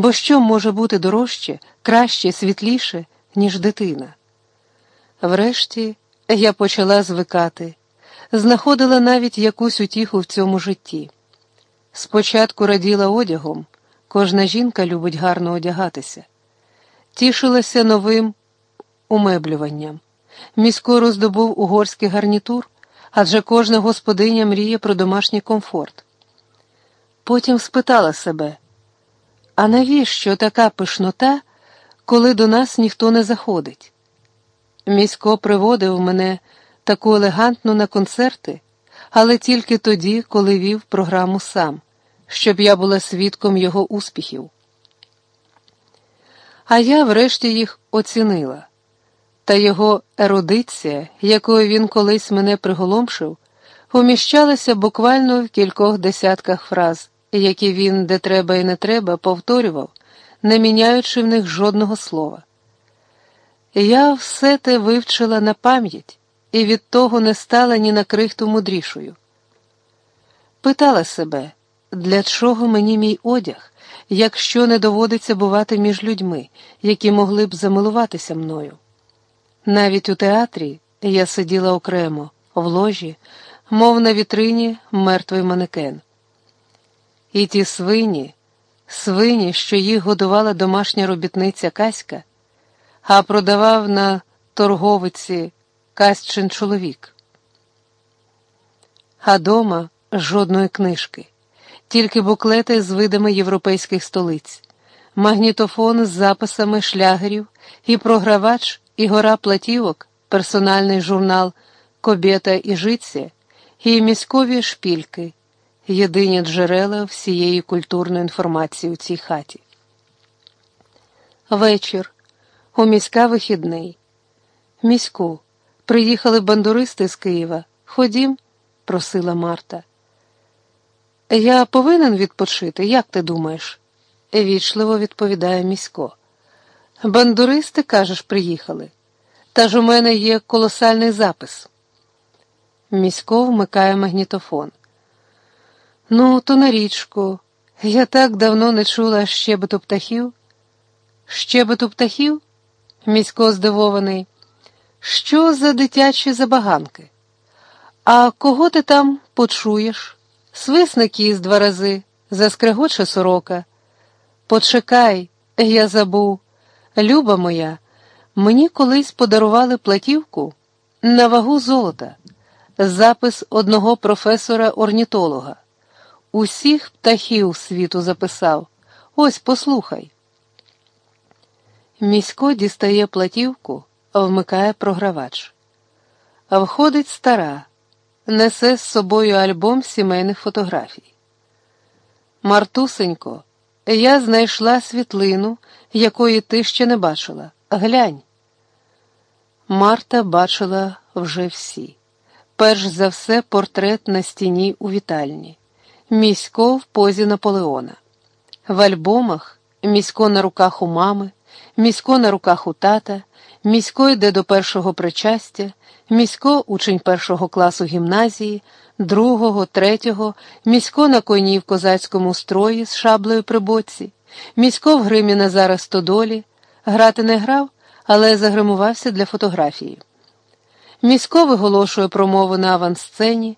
Бо що може бути дорожче, краще, світліше, ніж дитина? Врешті я почала звикати, знаходила навіть якусь утіху в цьому житті. Спочатку раділа одягом, кожна жінка любить гарно одягатися, тішилася новим умеблюванням. Місько роздобув угорський гарнітур, адже кожна господиня мріє про домашній комфорт. Потім спитала себе, а навіщо така пишнота, коли до нас ніхто не заходить? Місько приводив мене таку елегантну на концерти, але тільки тоді, коли вів програму сам, щоб я була свідком його успіхів. А я врешті їх оцінила. Та його ерудиція, якою він колись мене приголомшив, поміщалася буквально в кількох десятках фраз, які він, де треба і не треба, повторював, не міняючи в них жодного слова. Я все те вивчила на пам'ять і від того не стала ні на крихту мудрішою. Питала себе, для чого мені мій одяг, якщо не доводиться бувати між людьми, які могли б замилуватися мною. Навіть у театрі я сиділа окремо, в ложі, мов на вітрині мертвий манекен. І ті свині, свині, що їх годувала домашня робітниця Каська, а продавав на торговиці Касчин чоловік. А дома жодної книжки, тільки буклети з видами європейських столиць, магнітофон з записами шлягерів і програвач, і гора платівок, персональний журнал Кобєта і життя, і міськові шпільки, єдині джерела всієї культурної інформації у цій хаті. Вечір. У міська вихідний. Міську. Приїхали бандуристи з Києва. Ходім, просила Марта. Я повинен відпочити, як ти думаєш? вічливо відповідає місько. Бандуристи, кажеш, приїхали. Та ж у мене є колосальний запис. Місько вмикає магнітофон. Ну, то на річку. Я так давно не чула щебету птахів. Щебету птахів? Місько здивований. Що за дитячі забаганки? А кого ти там почуєш? Свисне кіз два рази, заскрегоче сорока. Почекай, я забув. Люба моя, мені колись подарували платівку на вагу золота, запис одного професора-орнітолога. Усіх птахів світу записав. Ось послухай. Місько дістає платівку, вмикає програвач. Входить стара, несе з собою альбом сімейних фотографій. Мартусенько, я знайшла світлину, якої ти ще не бачила. Глянь. Марта бачила вже всі. Перш за все, портрет на стіні у вітальні, місько в позі Наполеона. В альбомах місько на руках у мами, місько на руках у тата, місько йде до першого причастя, місько учень першого класу гімназії, другого, третього, місько на коні в козацькому строї з шаблею при боці, місько в гримі Назара Стодолі, грати не грав, але загримувався для фотографії. Місько виголошує промову на авансцені.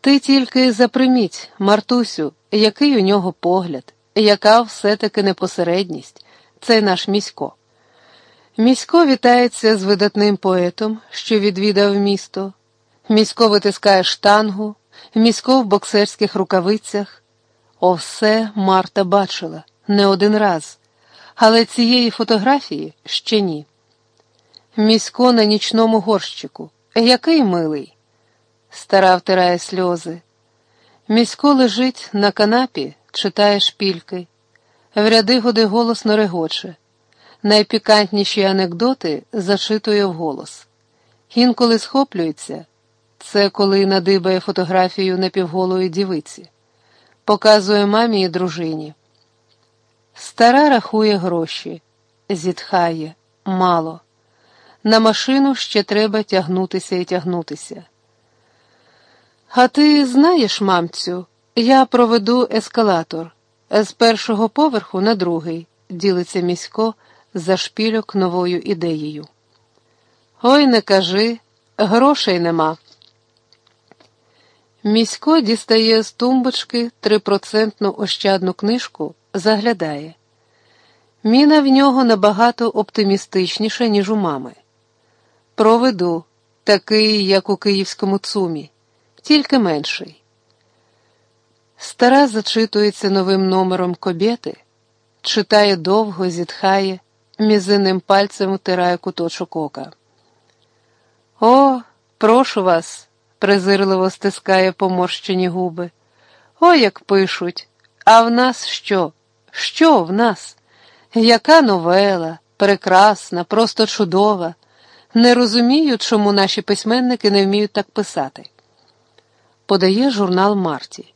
Ти тільки заприміть, Мартусю, який у нього погляд, яка все-таки непосередність, цей наш місько. Місько вітається з видатним поетом, що відвідав місто. Місько витискає штангу, місько в боксерських рукавицях. О, все Марта бачила не один раз, але цієї фотографії ще ні. Місько на нічному горщику. Який милий. Стара втирає сльози. Місько лежить на канапі, читає шпільки, в ряди годи голосно регоче. Найпікантніші анекдоти зачитує вголос. Інколи схоплюється це коли надибає фотографію напівголої дівиці, показує мамі і дружині. Стара рахує гроші, зітхає, мало. На машину ще треба тягнутися і тягнутися. А ти знаєш, мамцю, я проведу ескалатор. З першого поверху на другий ділиться місько за шпільок новою ідеєю. Ой, не кажи, грошей нема. Місько дістає з тумбочки трипроцентну ощадну книжку, заглядає. Міна в нього набагато оптимістичніша, ніж у мами. Проведу такий, як у київському цумі, тільки менший. Стара зачитується новим номером кобєти, читає довго, зітхає, мізинним пальцем утирає куточок ока. О, прошу вас, презирливо стискає поморщені губи. О, як пишуть. А в нас що? Що в нас? Яка новела, прекрасна, просто чудова. Не розумію, чому наші письменники не вміють так писати. Подає журнал Марті.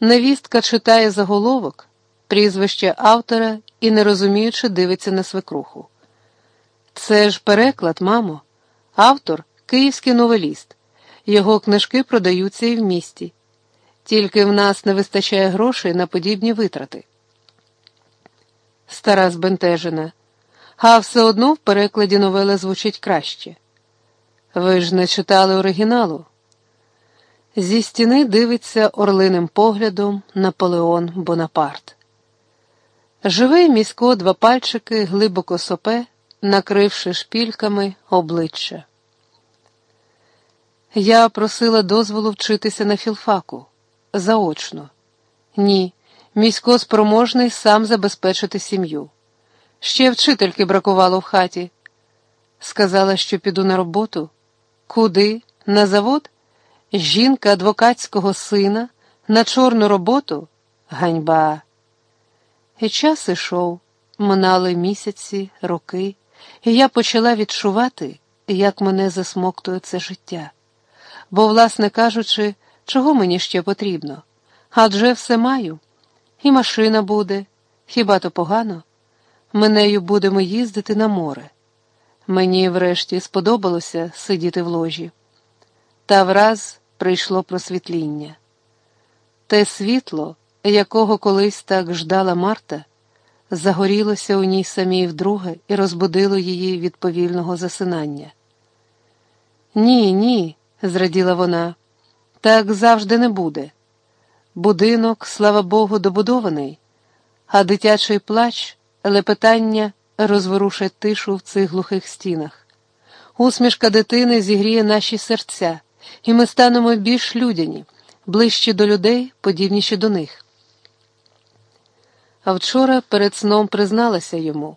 Невістка читає заголовок, прізвище автора і, не розуміючи, дивиться на свекруху. Це ж переклад, мамо. Автор київський новеліст. Його книжки продаються і в місті. Тільки в нас не вистачає грошей на подібні витрати. Стара збентежена, а все одно в перекладі новела звучить краще. Ви ж не читали оригіналу. Зі стіни дивиться орлиним поглядом Наполеон Бонапарт. Живий місько два пальчики глибоко сопе, накривши шпільками обличчя. Я просила дозволу вчитися на філфаку заочно. Ні, місько спроможний сам забезпечити сім'ю. Ще вчительки бракувало в хаті. Сказала, що піду на роботу. Куди? На завод? Жінка адвокатського сина на чорну роботу? Ганьба. І час ішов, минали місяці, роки, і я почала відчувати, як мене засмоктує це життя. Бо, власне кажучи, чого мені ще потрібно? Адже все маю. І машина буде, хіба то погано? Ми нею будемо їздити на море. Мені врешті сподобалося сидіти в ложі. Та враз прийшло просвітління. Те світло, якого колись так ждала Марта, загорілося у ній самій вдруге і розбудило її від повільного засинання. Ні, ні, зраділа вона, так завжди не буде. Будинок, слава Богу, добудований, а дитячий плач, лепетання розворушать тишу в цих глухих стінах. Усмішка дитини зігріє наші серця, і ми станемо більш людяні, ближчі до людей, подібніші до них. А вчора перед сном призналася йому.